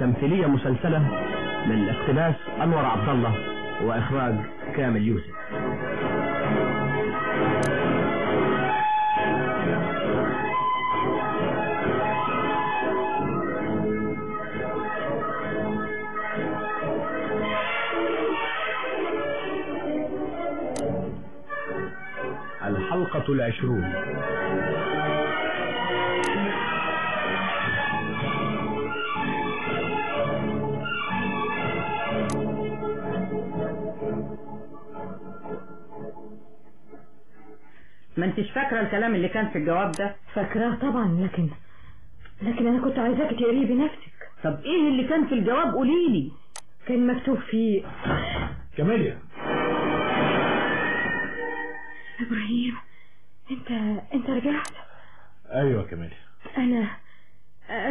تمثيلية مسلسلة من اقتباس أنور عبد الله وإخراج كامل يوسف. الحلقة العشرون. ما انتش فاكرة الكلام اللي كان في الجواب ده؟ فاكراه طبعا لكن لكن أنا كنت عايزاك تقريه بنفسك. طب إيه اللي كان في الجواب؟ قوليلي كان مكتوب فيه كاميليا. إبراهيم أنت أنت رجعت. أيوه كاميليا. أنا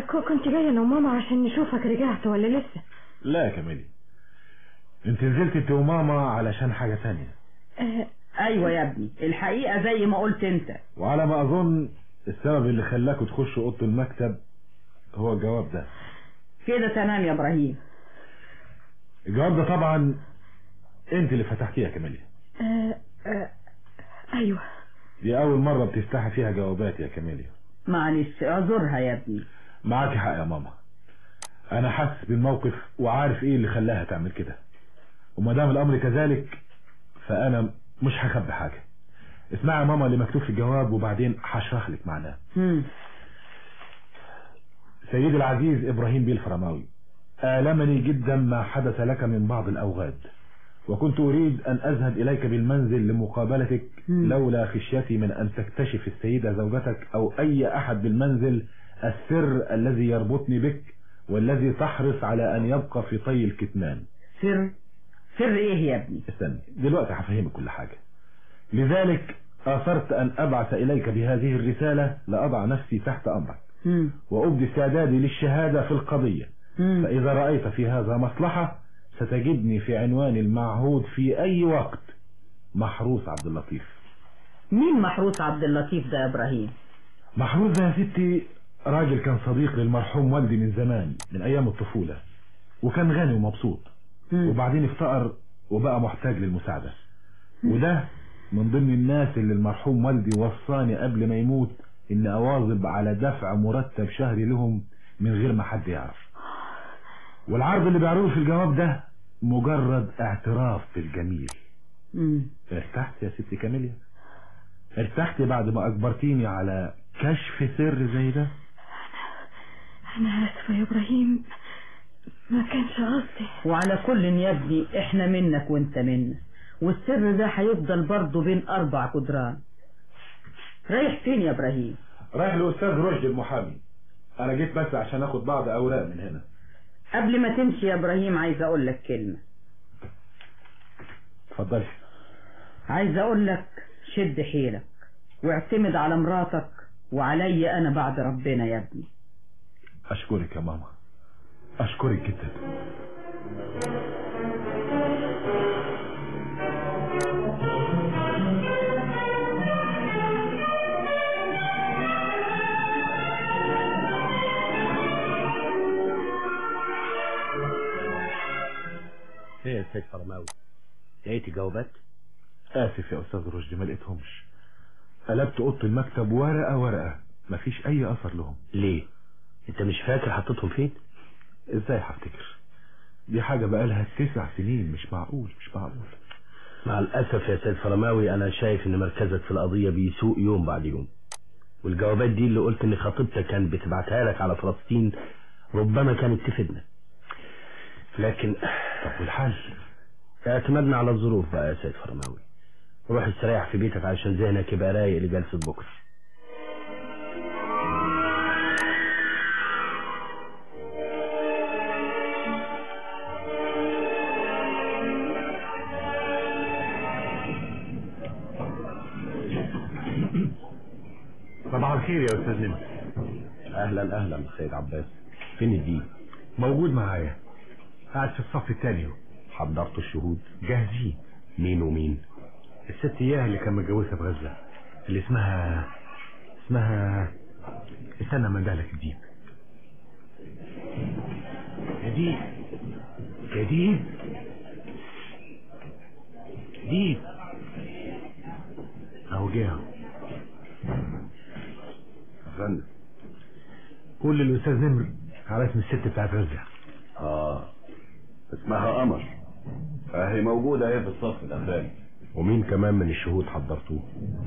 ك- كنت جاية أنا وماما عشان نشوفك رجعت ولا لسه. لا يا كاميليا. أنت نزلت انت وماما علشان حاجة تانية آه، أيوه يا ابني. الحقيقة زي ما قلت أنت. وعلى ما أظن السبب اللي خلاكوا تخشوا أوضة المكتب هو الجواب ده. كده تمام يا إبراهيم. الجواب ده طبعا أنت اللي فتحتيه يا كاميليا آه، آه، أيوه. دي أول مرة بتفتحي فيها جوابات يا كاميليا معلش اعذرها يا ابني. معاكي حق يا ماما. أنا حاسس بالموقف وعارف إيه اللي خلاها تعمل كده. وما دام الأمر كذلك فأنا مش هخبي حاجة اسمعي يا ماما اللي مكتوب في الجواب وبعدين هشرح لك معناه. سيدي العزيز إبراهيم بيه الفرماوي آلمني جدا ما حدث لك من بعض الأوغاد وكنت أريد أن أذهب إليك بالمنزل لمقابلتك مم. لولا خشيتي من أن تكتشف السيدة زوجتك أو أي أحد بالمنزل السر الذي يربطني بك والذي تحرص على أن يبقى في طي الكتمان سر سر إيه يا ابني؟ استني دلوقتي هفهمك كل حاجة. لذلك آثرت أن أبعث إليك بهذه الرسالة لأضع نفسي تحت أمرك. هم. وأبدي استعدادي للشهادة في القضية. هم. فإذا رأيت في هذا مصلحة ستجدني في عنوان المعهود في أي وقت. محروس عبد اللطيف. مين محروس عبد اللطيف ده يا إبراهيم؟ محروس ده يا ستي راجل كان صديق للمرحوم والدي من زمان من أيام الطفولة. وكان غني ومبسوط. وبعدين افتقر وبقى محتاج للمساعدة. وده من ضمن الناس اللي المرحوم والدي وصاني قبل ما يموت إن أواظب على دفع مرتب شهري لهم من غير ما حد يعرف. والعرض اللي بيعرضه في الجواب ده مجرد اعتراف بالجميل. ارتحت يا ستي كاميليا؟ ارتحت بعد ما أجبرتيني على كشف سر زي ده؟ أنا آسفة يا إبراهيم. ما كانش قصدي وعلى كل يا ابني إحنا منك وإنت منا والسر ده هيفضل برضه بين أربع جدران. رايح فين يا إبراهيم؟ رايح لأستاذ رشدي المحامي. أنا جيت بس عشان آخد بعض أوراق من هنا. قبل ما تمشي يا إبراهيم عايز أقول لك كلمة. اتفضلي. عايز أقول لك شد حيلك واعتمد على مراتك وعلي أنا بعد ربنا يا ابني. أشكرك يا ماما. أشكرك جدا. إيه يا سيد فرماوي؟ لقيتي جوابات آسف يا أستاذ رشدي ما لقيتهمش. قلبت أوضة المكتب ورقة ورقة. مفيش أي أثر لهم. ليه؟ أنت مش فاكر حطيتهم فين؟ إزاي هفتكر؟ دي حاجة بقالها تسع سنين مش معقول مش معقول. مع الأسف يا سيد فرماوي أنا شايف إن مركزك في القضية بيسوء يوم بعد يوم. والجوابات دي اللي قلت إن خطيبتك كانت بتبعتها لك على فلسطين ربما كانت تفيدنا. لكن طب والحل؟ اعتمدنا على الظروف بقى يا سيد فرماوي. روح استريح في بيتك عشان ذهنك يبقى رايق لجلسة بكرة. صباح الخير يا أستاذ نمر. أهلا أهلا سيد عباس. فين الدين؟ موجود معايا. قاعد في الصف التاني أهو. حضرت الشهود. جاهزين. مين ومين؟ الست اياه اللي كان متجوزها في غزة اللي اسمها اسمها استنى ما لك الديب ديب كديب ديب أهو جه أهو. فندم قول للأستاذ نمر على اسم الست بتاعت رزق آه اسمها قمر. أهي موجودة أهي في الصف الاخراني ومين كمان من الشهود حضرتوه؟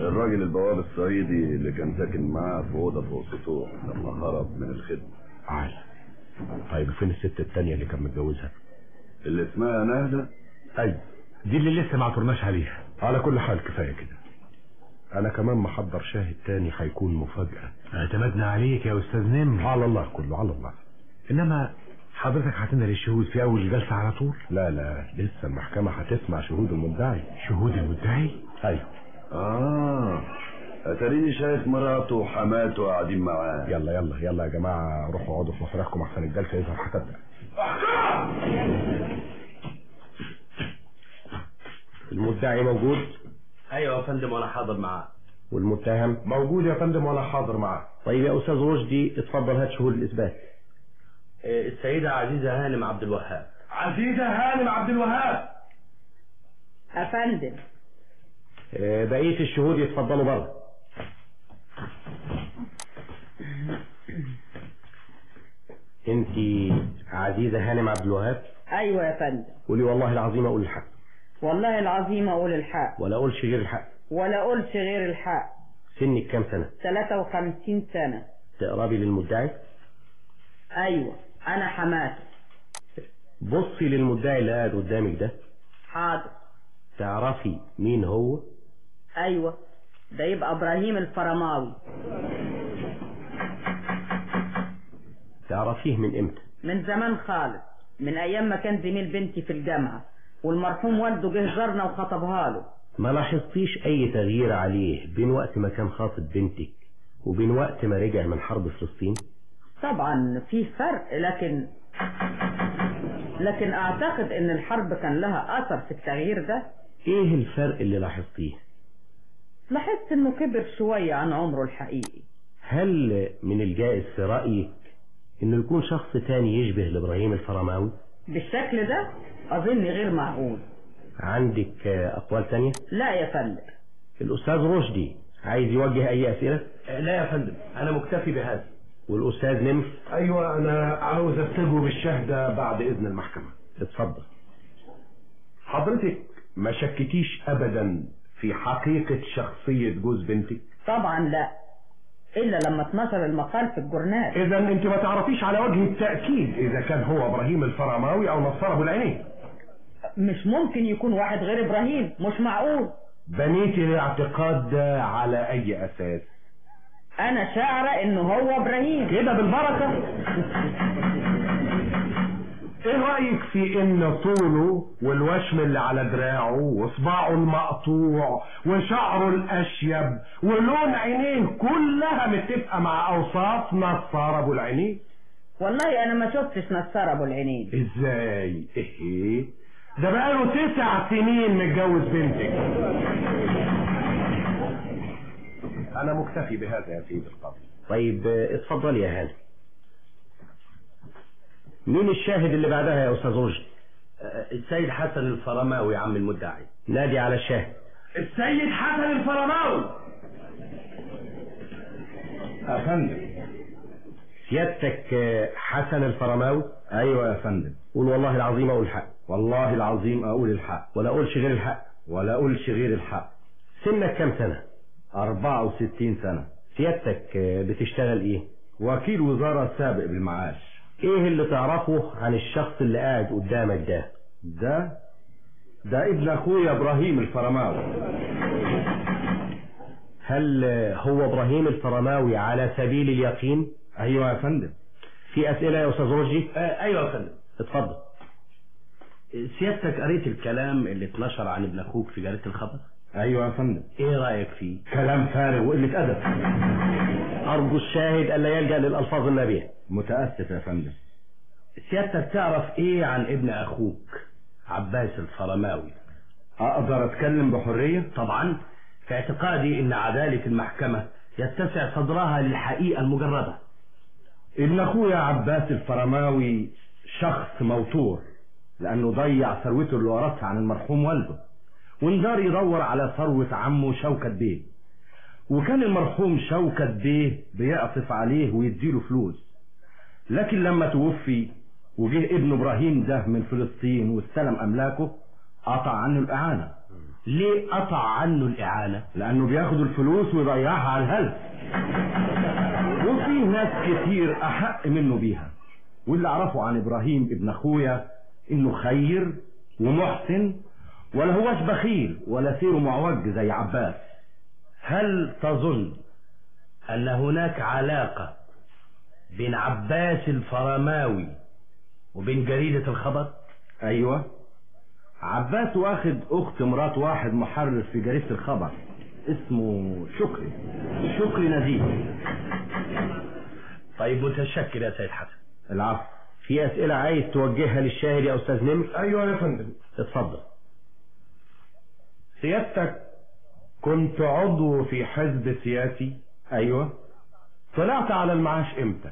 الراجل البواب الصعيدي اللي كان ساكن معاه في أوضة فوق سطوح لما هرب من الخدمة. عال طيب فين الست التانية اللي كان متجوزها؟ اللي اسمها نهله أيوه دي اللي لسه ما عثرناش عليها. على كل حال كفاية كده. أنا كمان محضر شاهد تاني هيكون مفاجأة. اعتمدنا عليك يا أستاذ نمر. على الله كله على الله. إنما حضرتك هتنقل الشهود في أول جلسه على طول؟ لا لا لسه المحكمة هتسمع شهود المدعي. شهود المدعي؟ أيوه. آه اتاريني شايف مراته وحماته قاعدين معاه. يلا يلا يلا يا جماعة روحوا اقعدوا في مصالحكم أحسن الجلسة يظهر هتبدأ المدعي موجود؟ أيوه يا فندم وأنا حاضر معاه والمتهم؟ موجود يا فندم وأنا حاضر معاه طيب يا أستاذ رشدي اتفضل هات شهود الإثبات. آه، السيدة عزيزة هانم عبد الوهاب. عزيزة هانم عبد الوهاب. افندم آه، بقية الشهود يتفضلوا بره. انت عزيزة هانم عبد الوهاب؟ أيوه يا فندم. قولي والله العظيم أقول الحق. والله العظيم أقول الحق ولا أقولش غير الحق ولا قلت غير الحق سنك كام سنة؟ 53 سنة. تقربي للمدعي؟ أيوه أنا حماته بصي للمدعي اللي قاعد قدامك ده. حاضر. تعرفي مين هو؟ أيوه ده يبقى إبراهيم الفرماوي. تعرفيه من إمتى؟ من زمان خالص من أيام ما كان زميل بنتي في الجامعة. والمرحوم والده جه زارنا وخطبها له. ما لاحظتيش أي تغيير عليه بين وقت ما كان خاطب بنتك وبين وقت ما رجع من حرب فلسطين؟ طبعا في فرق لكن لكن أعتقد إن الحرب كان لها أثر في التغيير ده. إيه الفرق اللي لاحظتيه؟ لاحظت إنه كبر شوية عن عمره الحقيقي. هل من الجائز في رأيك إنه يكون شخص تاني يشبه لإبراهيم الفرماوي؟ بالشكل ده؟ اظن غير معقول. عندك أقوال تانية لا يا فندم. الأستاذ رشدي عايز يوجه أي أسئلة؟ آه، لا يا فندم أنا مكتفي بهذا والأستاذ نمر أيوه أنا عاوز استجوب بالشهدة بعد إذن المحكمة. اتفضل. حضرتك ما شكتيش ابدا في حقيقة شخصية جوز بنتك؟ طبعا لا إلا لما اتنشر المقال في الجورنال. اذا أنت ما تعرفيش على وجه التأكيد إذا كان هو إبراهيم الفرماوي أو نصار ابو العينين مش ممكن يكون واحد غير إبراهيم مش معقول. بنيتي الاعتقاد ده على أي أساس؟ أنا شاعرة إنه هو إبراهيم. كده بالبركة؟ إيه رأيك في إن طوله والوشم اللي على دراعه وصباعه المقطوع وشعره الأشيب ولون عينيه كلها متفقة مع أوصاف نصار أبو العينين؟ والله أنا ما شفتش نصار أبو العينين. إزاي؟ إيه؟ ده بقاله تسع سنين متجوز بنتك. أنا مكتفي بهذا يا سيدي القاضي. طيب اتفضل يا هاني. مين الشاهد اللي بعدها يا أستاذ رشدي السيد حسن الفرماوي عم المدعي. نادي على الشاهد. السيد حسن الفرماوي. أفندم. سيادتك حسن الفرماوي؟ أيوه يا فندم. قول والله العظيم أقول الحق. والله العظيم أقول الحق. ولا أقولش غير الحق. ولا أقولش غير الحق. سنك كام سنة؟ 64 سنة. سيادتك بتشتغل إيه؟ وكيل وزارة سابق بالمعاش. إيه اللي تعرفه عن الشخص اللي قاعد قدامك ده؟ ده؟ ده ابن أخويا إبراهيم الفرماوي. هل هو إبراهيم الفرماوي على سبيل اليقين؟ أيوه يا فندم. في أسئلة يا أستاذ رشدي آه أيوه يا فندم. اتفضل. سيادتك قريت الكلام اللي اتنشر عن ابن أخوك في جريدة الخبر؟ أيوه يا فندم. إيه رأيك فيه؟ كلام فارغ وقلة أدب. أرجو الشاهد الا يلجأ للألفاظ النابية متأسف يا فندم. سيادتك تعرف إيه عن ابن أخوك عباس الفرماوي؟ أقدر أتكلم بحرية؟ طبعا. في اعتقادي إن عدالة المحكمة يتسع صدرها للحقيقة المجردة. ابن أخويا عباس الفرماوي شخص موتور لأنه ضيع ثروته اللي ورثها عن المرحوم والده. ودار يدور على ثروة عمه شوكت بيه وكان المرحوم شوكت بيه بيعطف عليه ويديله فلوس. لكن لما توفي وجه ابن إبراهيم ده من فلسطين واستلم أملاكه قطع عنه الإعانة. ليه قطع عنه الإعانة؟ لأنه بياخد الفلوس ويضيعها على الهلس. وفي ناس كتير أحق منه بيها. واللي أعرفه عن إبراهيم ابن أخويا إنه خير ومحسن ولا هوش بخيل ولا سيره معوج زي عباس. هل تظن أن هناك علاقة بين عباس الفرماوي وبين جريدة الخبر؟ أيوه. عباس واخد أخت مرات واحد محرر في جريدة الخبر. اسمه شكري. شكري نزيه طيب متشكر يا سيد حسن. العفو. في أسئلة عايز توجهها للشاهد يا أستاذ نمر؟ أيوه يا فندم. اتفضل. سيادتك كنت عضو في حزب سياسي. أيوه. طلعت على المعاش إمتى؟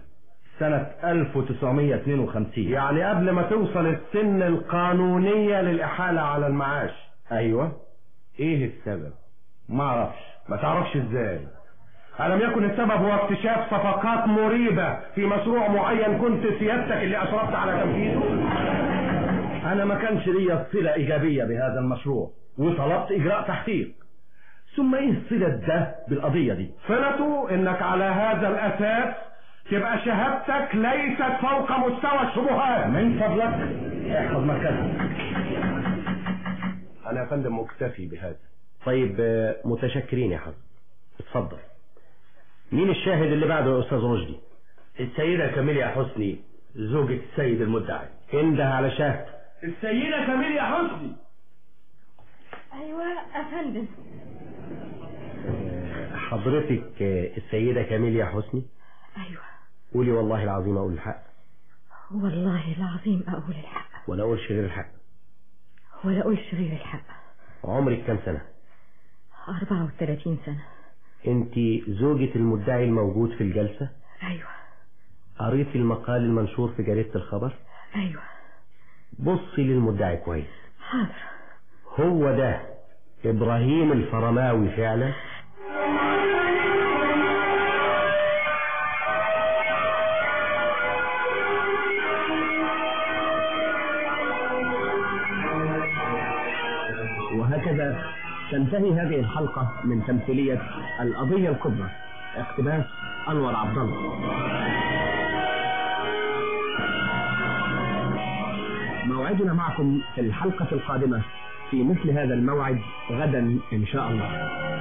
سنة 1952 يعني قبل ما توصل السن القانونية للإحالة على المعاش. أيوه. إيه السبب؟ ما أعرفش. ما تعرفش إزاي. ألم يكن السبب هو اكتشاف صفقات مريبة في مشروع معين كنت سيادتك اللي أشرفت على تنفيذه أنا ما كانش ليا صلة إيجابية بهذا المشروع وطلبت إجراء تحقيق. ثم إيه صلة ده بالقضية دي؟ صلته إنك على هذا الأساس تبقى شهادتك ليست فوق مستوى الشبهات. من فضلك. احفظ مركزك. أنا يا فندم مكتفي بهذا. طيب آه، متشكرين يا حضرتك اتفضل. مين الشاهد اللي بعده يا أستاذ رشدي؟ السيدة كاميليا حسني زوجة السيد المدعي. انده على شاهد. السيدة كاميليا حسني. أيوه أفندم. آه، حضرتك آه، السيدة كاميليا حسني؟ أيوه. قولي والله العظيم أقول الحق. والله العظيم أقول الحق. ولا أقولش غير الحق. ولا أقولش غير الحق. عمرك كام سنة؟ 34 سنة. أنت زوجة المدعي الموجود في الجلسة؟ أيوه. قريتي المقال المنشور في جريدة الخبر؟ أيوه. بصي للمدعي كويس. حاضر. هو ده إبراهيم الفرماوي فعلا؟ وهكذا تنتهي هذه الحلقة من تمثيلية القضية الكبرى اقتباس أنور عبد الله. موعدنا معكم في الحلقة القادمة في مثل هذا الموعد غدا إن شاء الله.